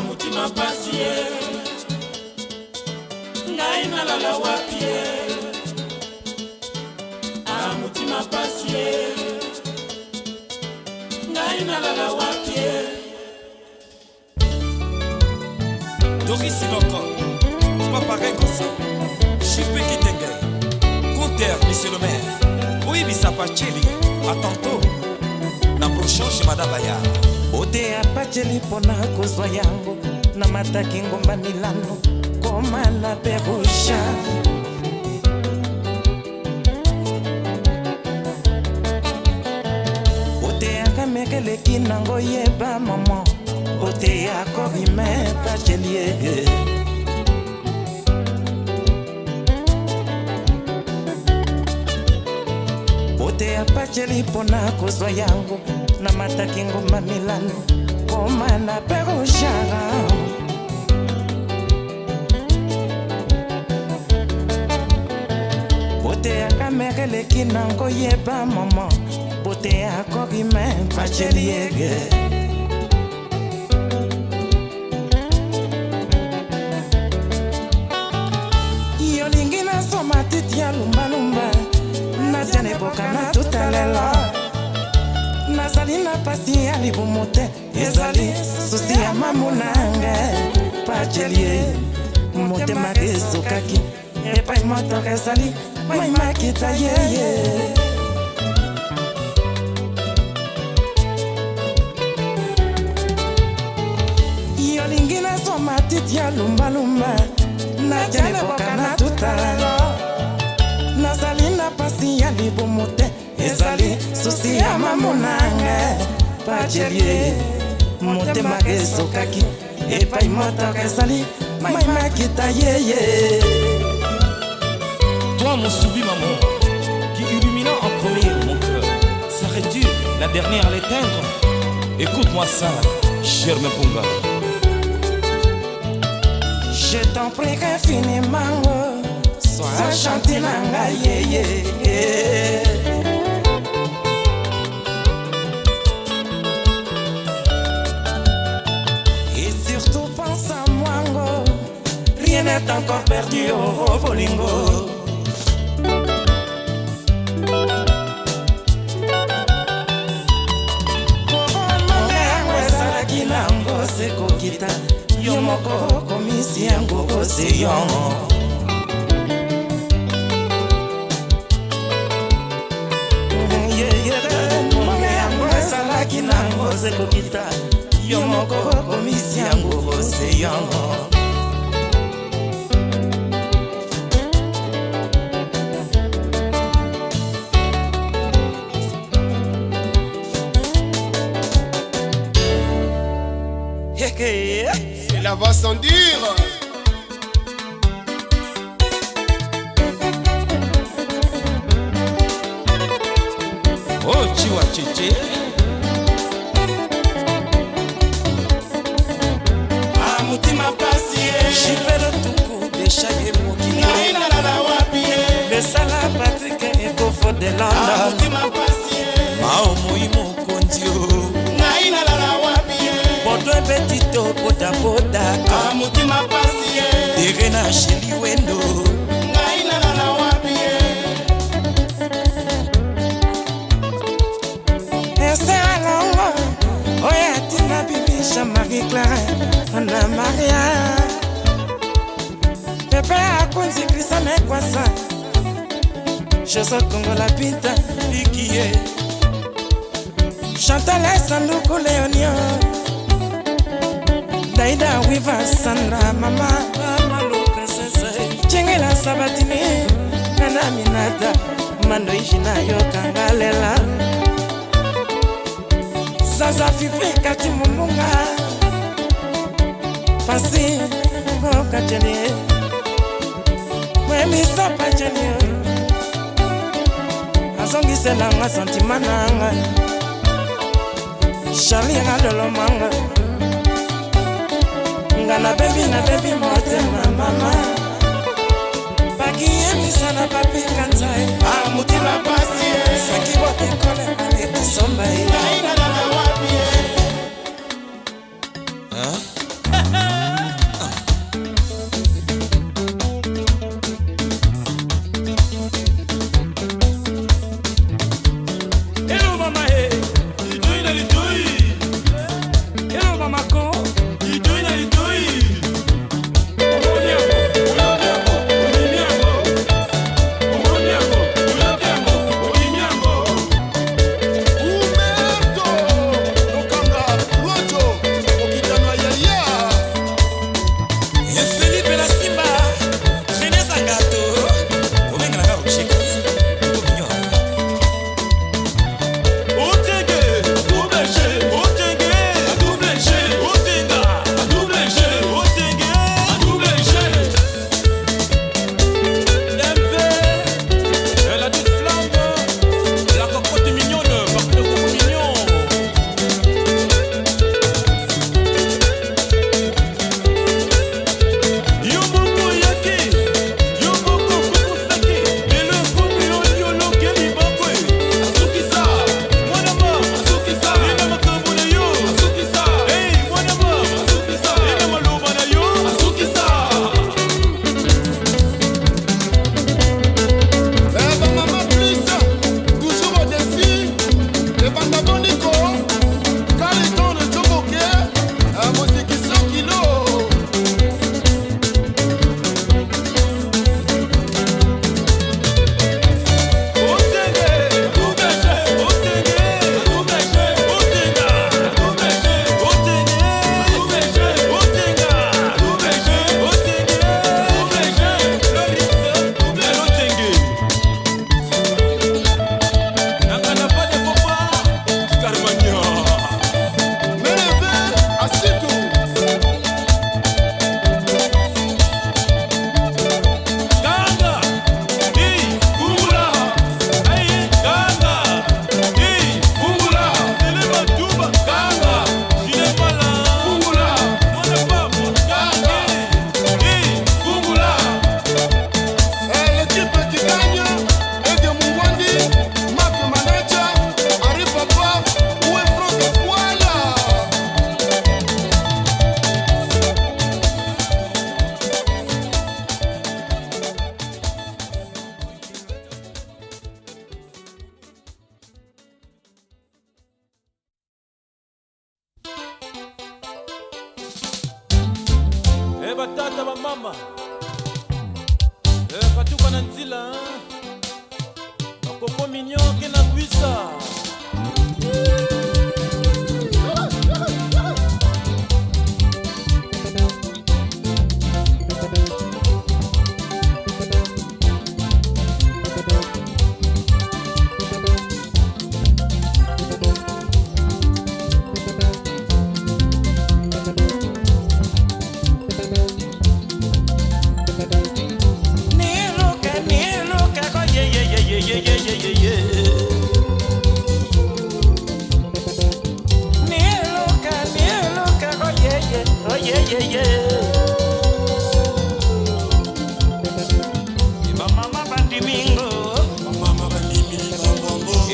na motima pasi ye ngai nalala wapi ye na motima pasi ye ngai nalala wapi ye dorisi loko papareil kosa chipekitenge conter monsieur le maire oyebisa pacheli a tantôt na prochain chez madame bayard oteya pacheli pona kozwa yango na mataki ngomba milano koma na perusha oteya kamekeleki nango yeba momo oteya korime pacheli yeye oteya pacheli pona kozwa yango namataki ngoma milano koma na perojara bote ya kamera eleki na ngoyeba mama bote ya korime baceliege susi ya libumu te ezali susi ya mamunanga pacelie motemaka ezokaki epai motoka ezali maimakita yeye yolingi nazoma titi ya lumbalumba natya liboka na tuta nazali na pasi ya libumu te ezali susi ya mamunanga padelie motema ezokaki epai motoka ezali maimakita yeye toi mon soubi maman qui illuminant en premier mon cœur serais-tu la dernière à l'éteindre écoute-moi ça germain ponga je t'en prie infiniment sois gentil na ngai yeye yeah, yeah. rien n'est encore perdu oh, oh, oh bolingo ekokita yo moko okomisi yango kose yo monge yango esalaki nango sekokita yo moko okomisi yango kose yongo sabatine ngana minata mandoishi nayokanga lela zaza fife kati mongonga pasi okajani mwemisa pajani azongiselanga santima nanga charlie alolomanga nga nabebi nabebi motema mama bakiyebisana bapekanza ye ah, mokila pasi ye soki botekolemane kosomba ye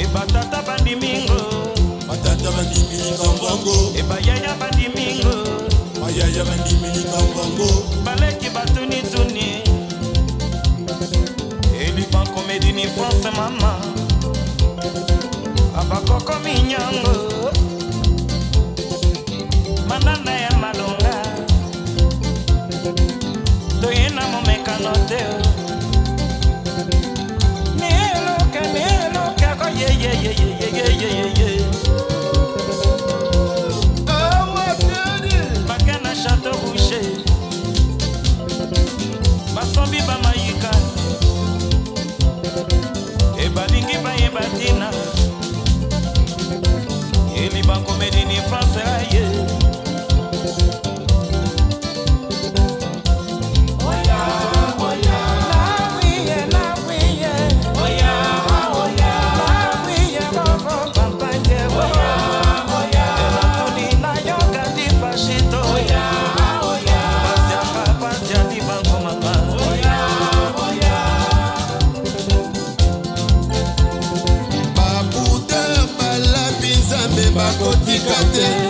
ebatata bandimingo batata bandimi likambongo ebayaya bandimingo e bayaya bandimi likambongo baleki batunituni eliban komedini france mama abakoko minyango mandanda ya malonga toye na momekano te bakana chateau rouge basombi bamayika e balingi bayeba ntina yeli bakomeli ni france aye yeah. birthday.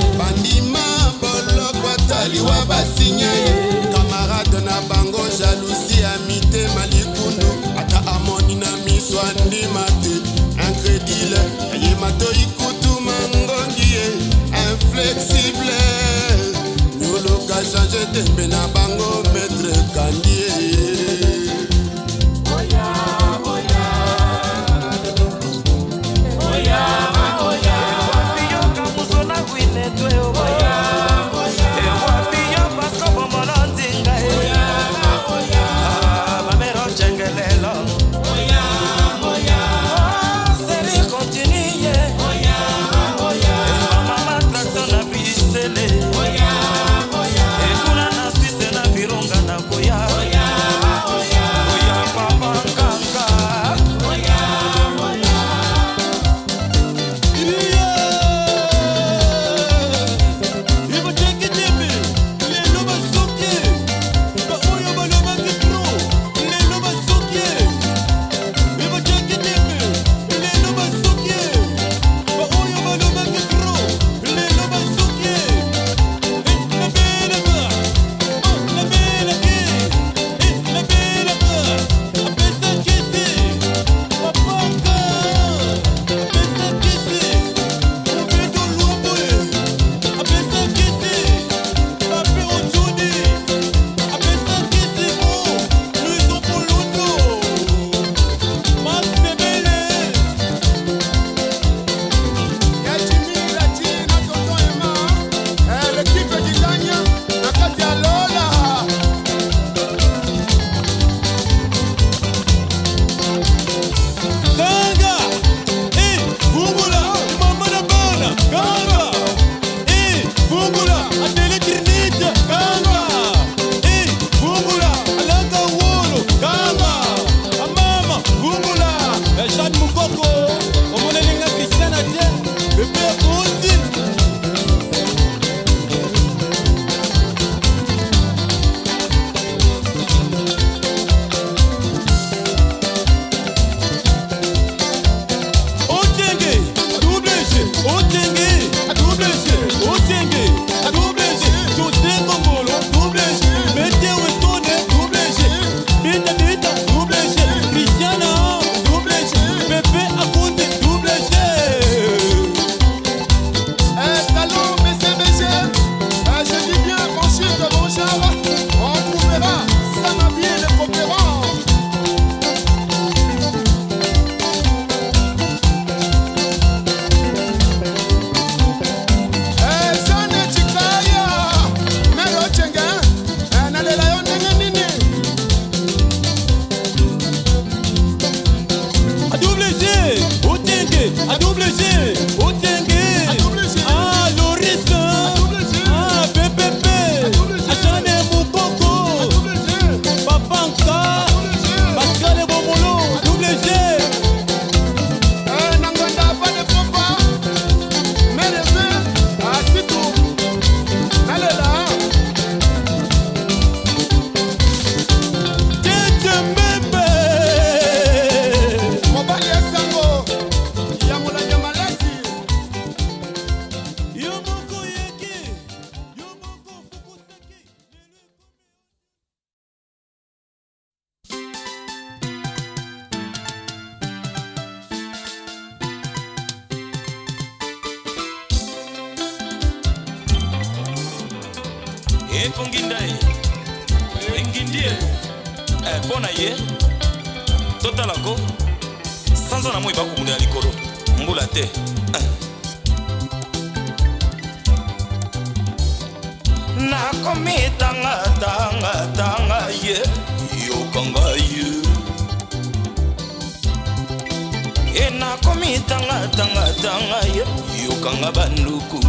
bakanga banduku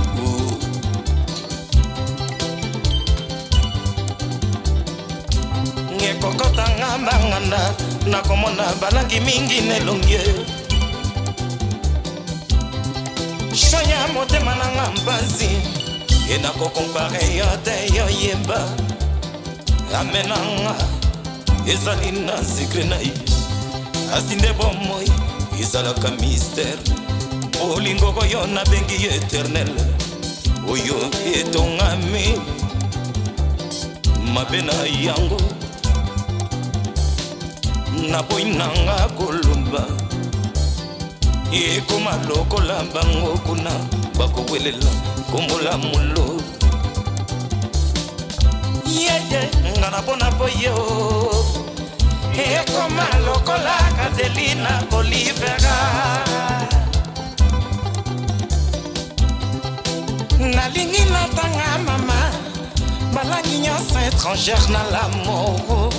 ekokotanga banganda nakomona balangi mingi na elongi shoya motema nanga mpasi ye nakokompare yo te yoyeba amenanga ezali na sekre na ye asi nde bomoi ezalaka mistere olingo oyo nabengi ye eternel oyo etongami mabe na yango naboyi nanga koloba ekoma lokola bango kuna bakowelela kombola molo yeye nga napona po ye o ekoma lokola kadelina olivera nalingi natanga mama balangi nyonso étrangère na lamoro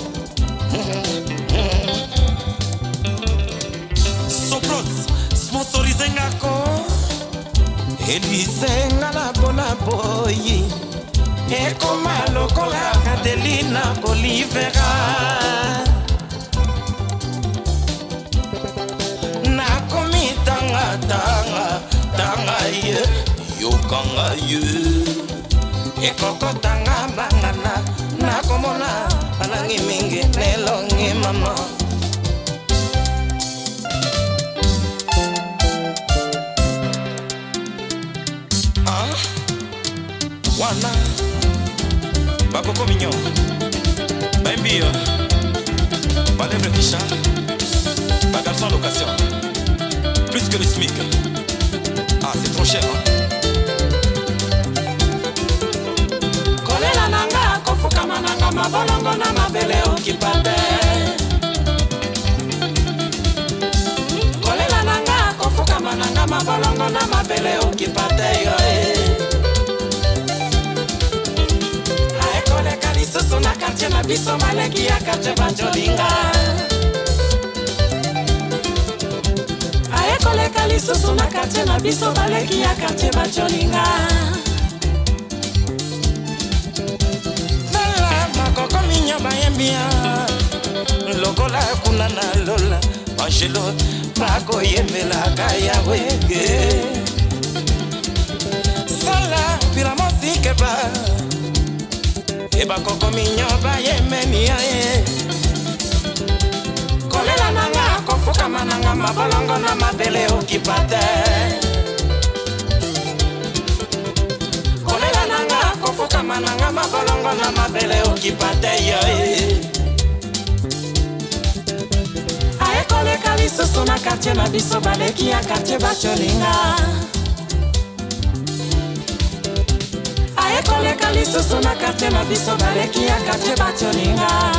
soplos sponsorise ngako elise nga na mpona boyi ekoma lokola adelina olivera nakomi tangata kongo ye ekokotanga bangana nakomona balangi mingi nelongi mama ah, wana bakoko minyo bayembi yo balebre kisha bagarson location plus que le smic ah c'est trop cher hein? mabolongo na mabele okipa te kolela na nga kofukama na nga mabolongo na mabele okipa te yo aekoleka lisusu na kartie na biso maleki ya kartie banjolinga aekoleka lisusu na kartie na biso baleki ya kartie banjolinga mia lokola kuna na lola angelo pakoyemela kaya wege sala pila mosikeba ebakoko minyo bayemeniae kolela nanga kofukama nanga mabolongo na mabele okipate mama na mabele okipa te yo ayekoleka lisusu na kartier na biso baleki ya kartier batyolinga ayekoleka lisusu na kartier na biso baleki ya kartier batyolinga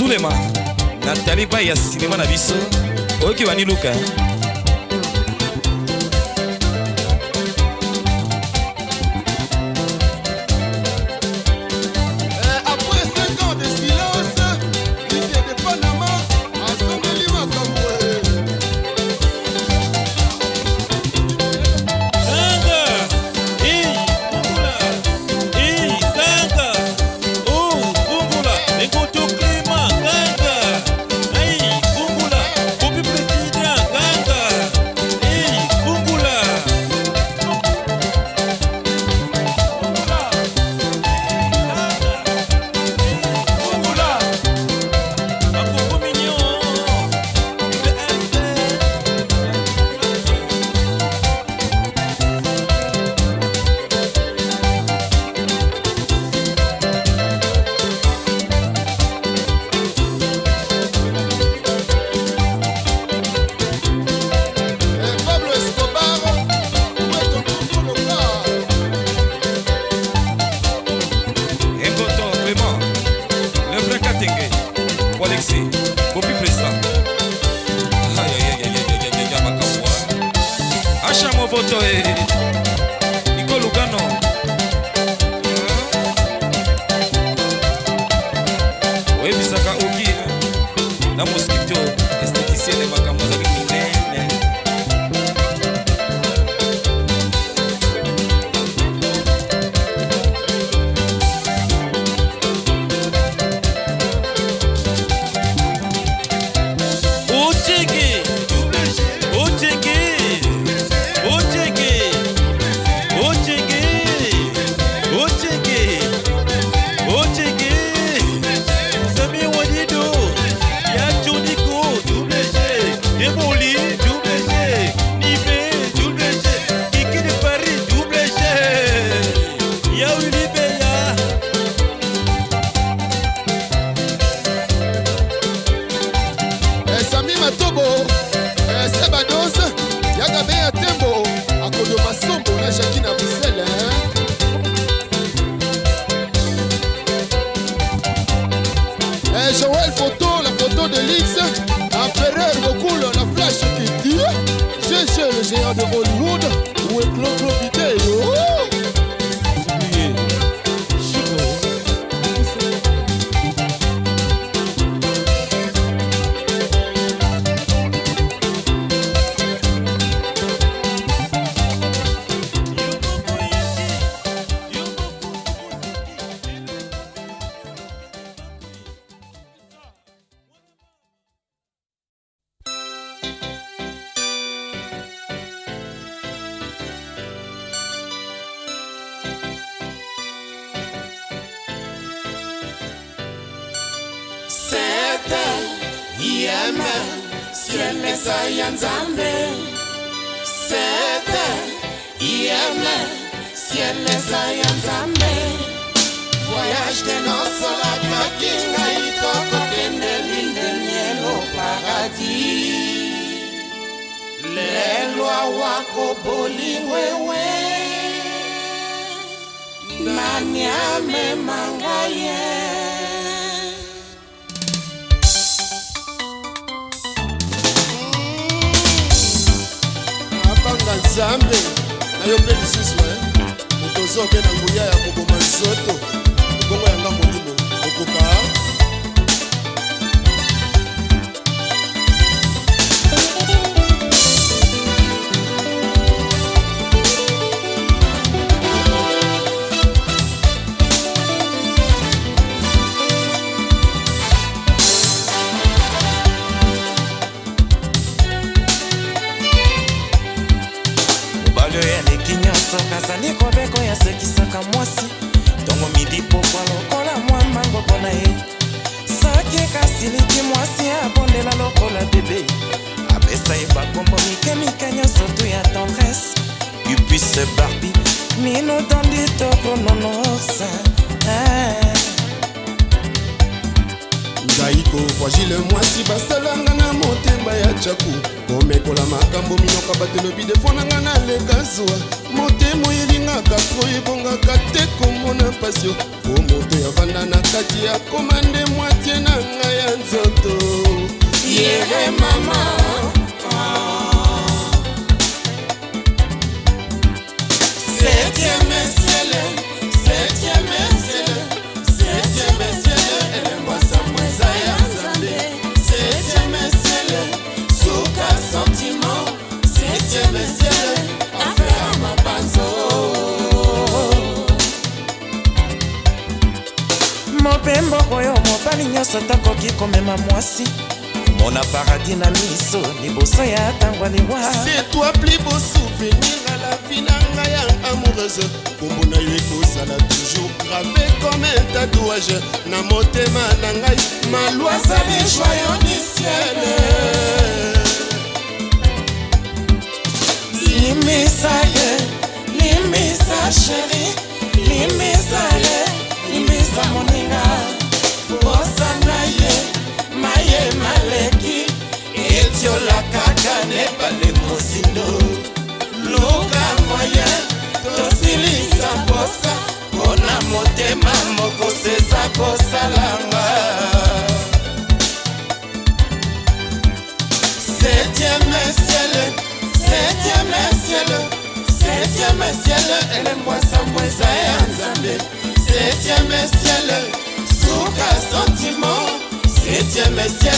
zulema na taliba ya sinema na biso oyoki baniluka Chama o voto yo mpe lisusu tozoke na nguya ya moboma nzoto bongo yanga moli na mwasi ntongo midi pokwa lokola mwa mango mpo na ye soki kasiliki mwasi abondela lokola bebe apesa ye bakombo mikemike nyonso tu ya tendresse pupise barbi minutandi tokononosa ngaiko fragile mwasi basalanga na motema ya jaku komekola makambo minoka batelobi defo na nga naleka zwa motema oye tolingaka koyebongaka te komona mpasi po moto yavanda na kati akoma nde mwatie na ngai ya nzoto yere mama Septième ciel, septième mobali nyonso takoki komema mwasi mona paradis na miso liboso ya ntango aliwa nanga ya amoureuse kombo na yo ekozala toujours grave comme un tatouage na motema na ngai malwa azali joyo du ciel limisa ye limisa sheri limisa ye limisa moninga mosana ye mayema leki etiolaka kaka nebale mosindo luka moye tosilisa posa mpona motema moko seza kosalanga septieme siele septieme siele septieme siele elemwasambweza ya nzambe septieme siele aucun sentiment septième ciel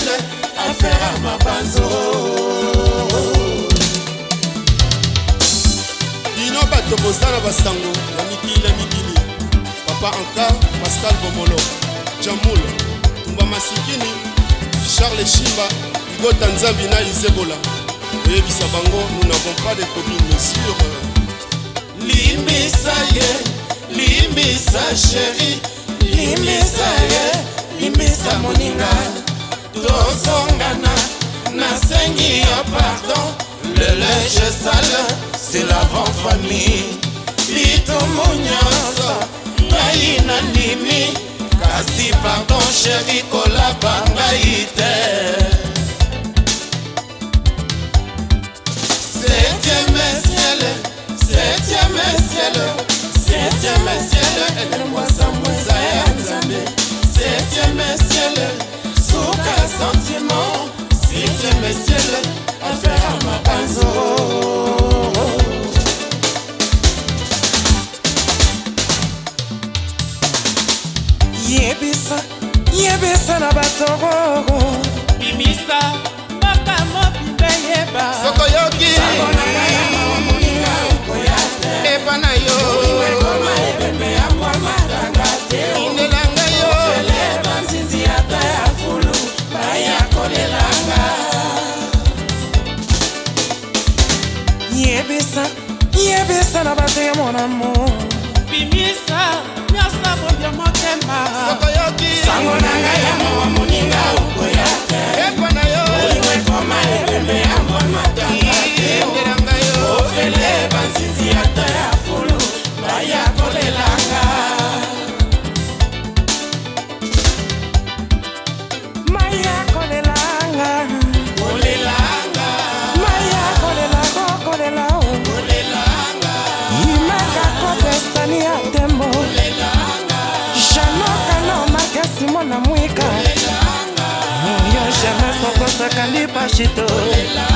affaire à ma banzo bino bato bozala basango na mikili na mikili papa anka pascal bomolo jamul tumba masikini charles shimba igota nzambi na izebola koyebisa bango nous n'avons pas de commune mesure limbisa ye limbisa chérie limbisa ye limbisa moninga tozongana nasengi yo pardon Le léger sale, c'est lavant famille litombo nyonso ngai nandimi kasi pardon sheri kolaba ngai te Septième ciel septième ciel Septième ciel ça ya nzambe septieme siele suka ya sentiment sixieme siele afere ya mabanzo yebisa yebisa na batoro bimisa makambo bibe yeba sokoyoki epa na yo indela ngai yo banzinzi ata ya fulu baya kolelanga yebisa yebisa na bato ya monamo bimisa nyonso bombi motema sango na ngai ya mowa moninga okoya te ekwa na yo olingo ekoma ebembe ya mbwa matanga te ofele la.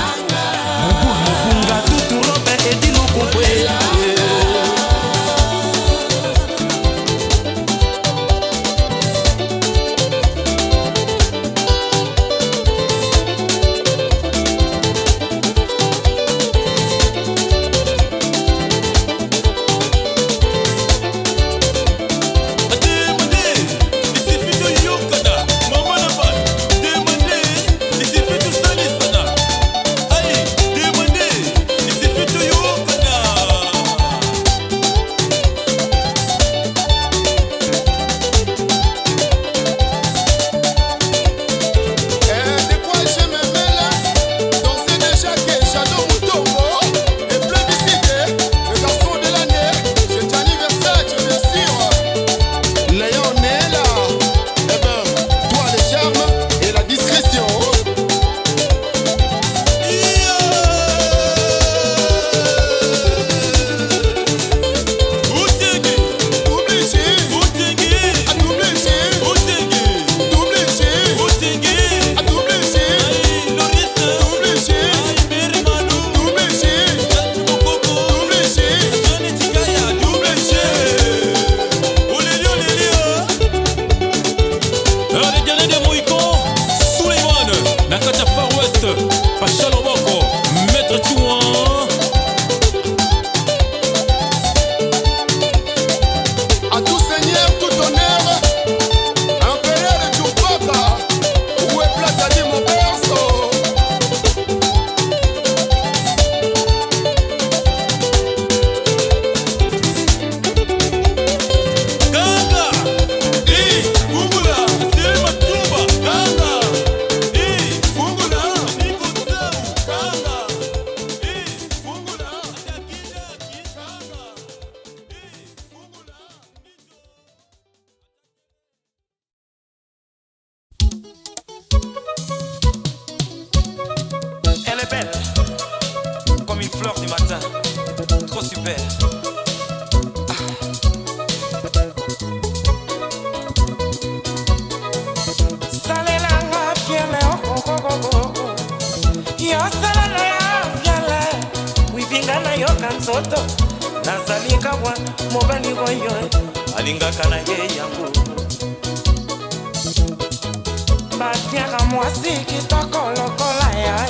akotia eh. na mwasi kitoko lokola ya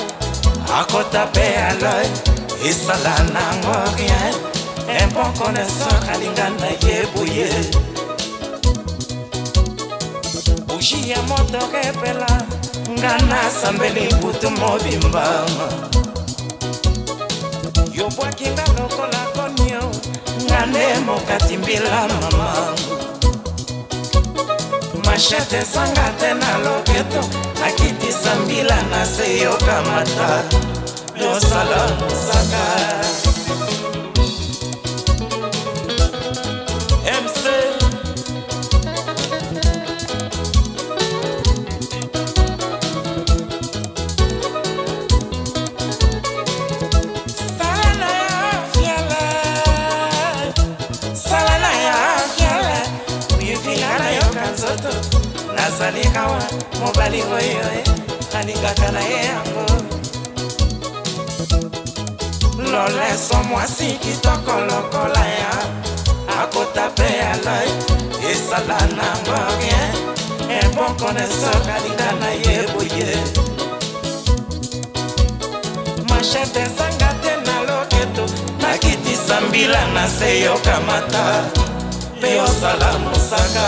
akota mpe aloy esala nango rien impokonesor alinga na ye boye bushi ya moto repela nga nasambeli butu mobimbama yobwaki nga lokola konio nga nde mokati mbila mama mashete esanga te na loketo nakitisa mbila na se yokamata yosala mosaka azali awa mobali oyo eh, alingaka na ye yango loleso mwasi kitoko lokola ya akota mpe aloi esala na morie eh. eboko na esoka linga na ye boye mashete ezanga te na loketo nakitisa mbila na se yokamata mpe osala mosaka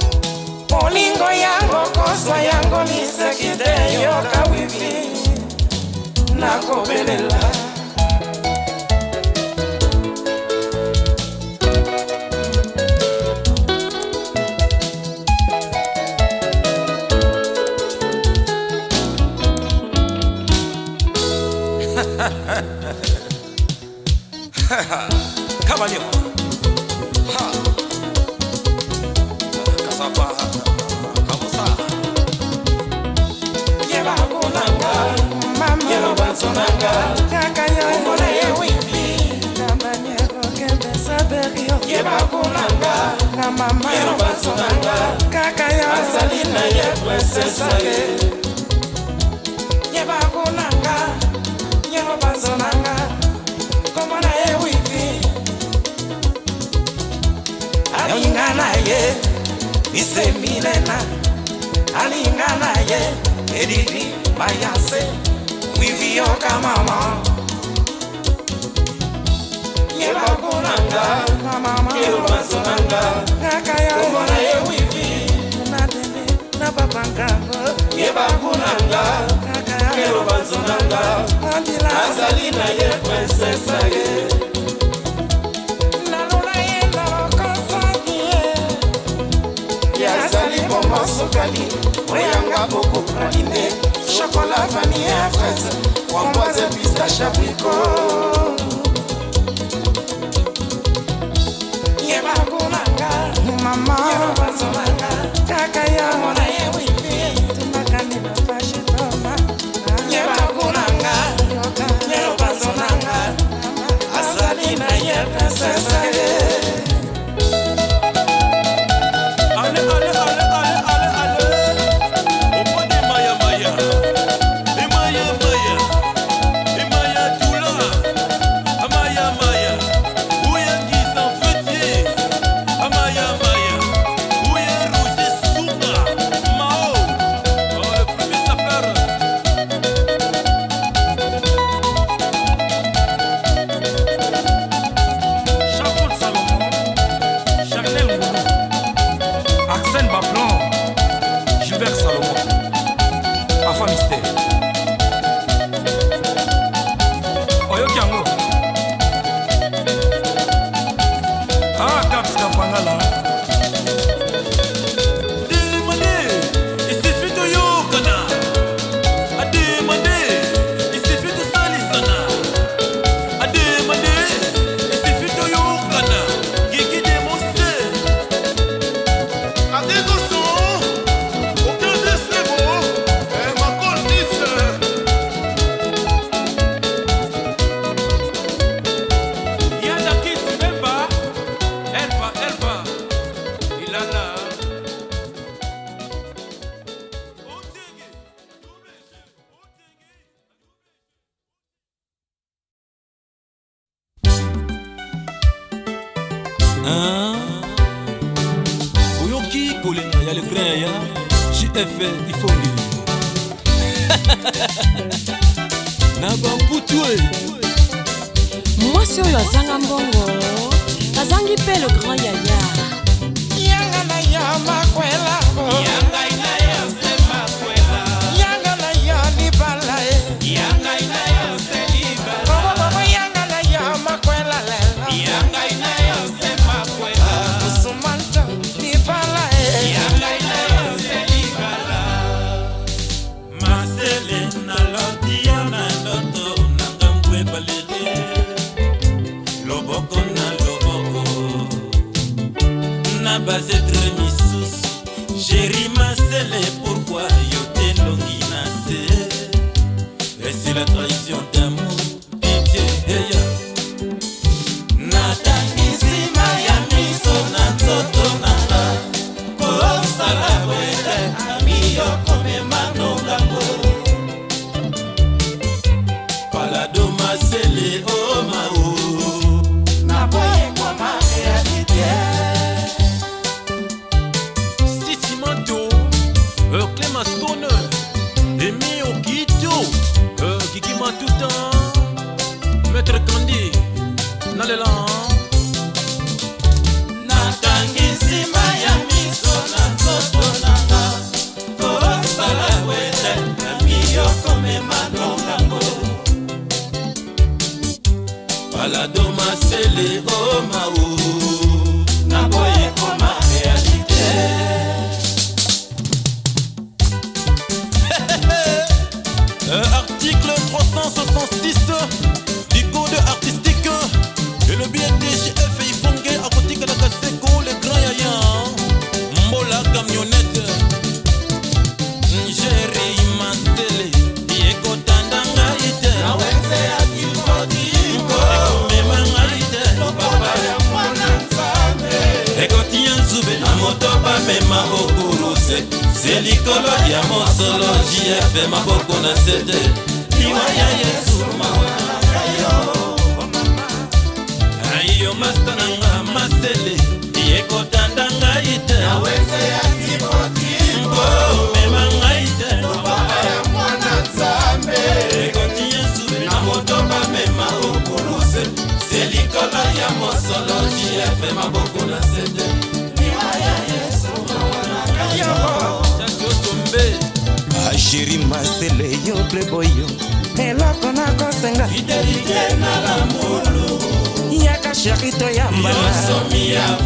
molingo yango koswa yango liseki te yoka wivi nakobelela Come on, you. nasomanga kaka yoyokola eh. ye wimbi na maniere okembesa berio yebakulanga na mama yero basomanga kaka yo azali na ye prinsesa ye yebakulanga yero basomanga komona ye wimbi alinga na ye isemilela alinga na ye elili mayase wifi yoka mama yelakunanga yelumasonanga omona ye wifi na papanga yebakunanga yelumasonanga azali na ye prinsesa ye azali bongo sokali oyanga bokokali nde chocolat, vanille et fraise, framboise, pistache, abricot. Yeba kumanga, mama, yeba bazomanga, kakaya, mona na bamputu e mwasi oyo azanga mbongo azangi mpe le grand yaya yanga na ya makwela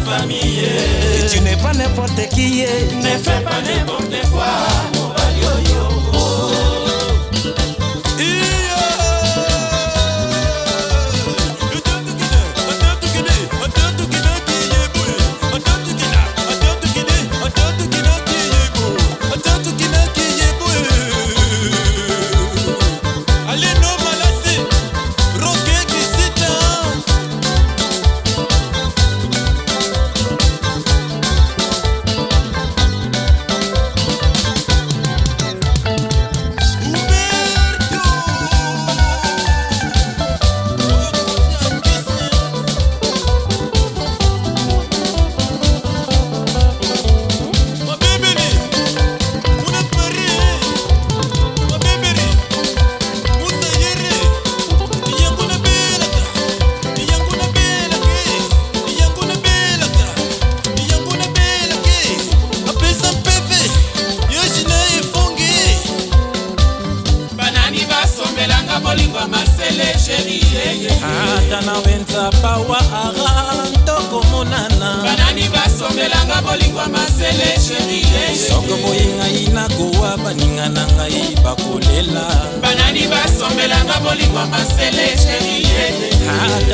famille tu n'es pas n'importe qui, eh. ne fais pas n'importe quoi.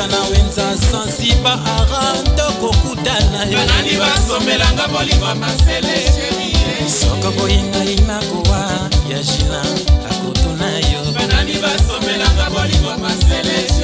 kobeta na wenza sansiba aranda kokutana yobanani basombelanga bolingo masele soko boyingainga kowa ya jina akotuna yo banani basombelanga bolingo masele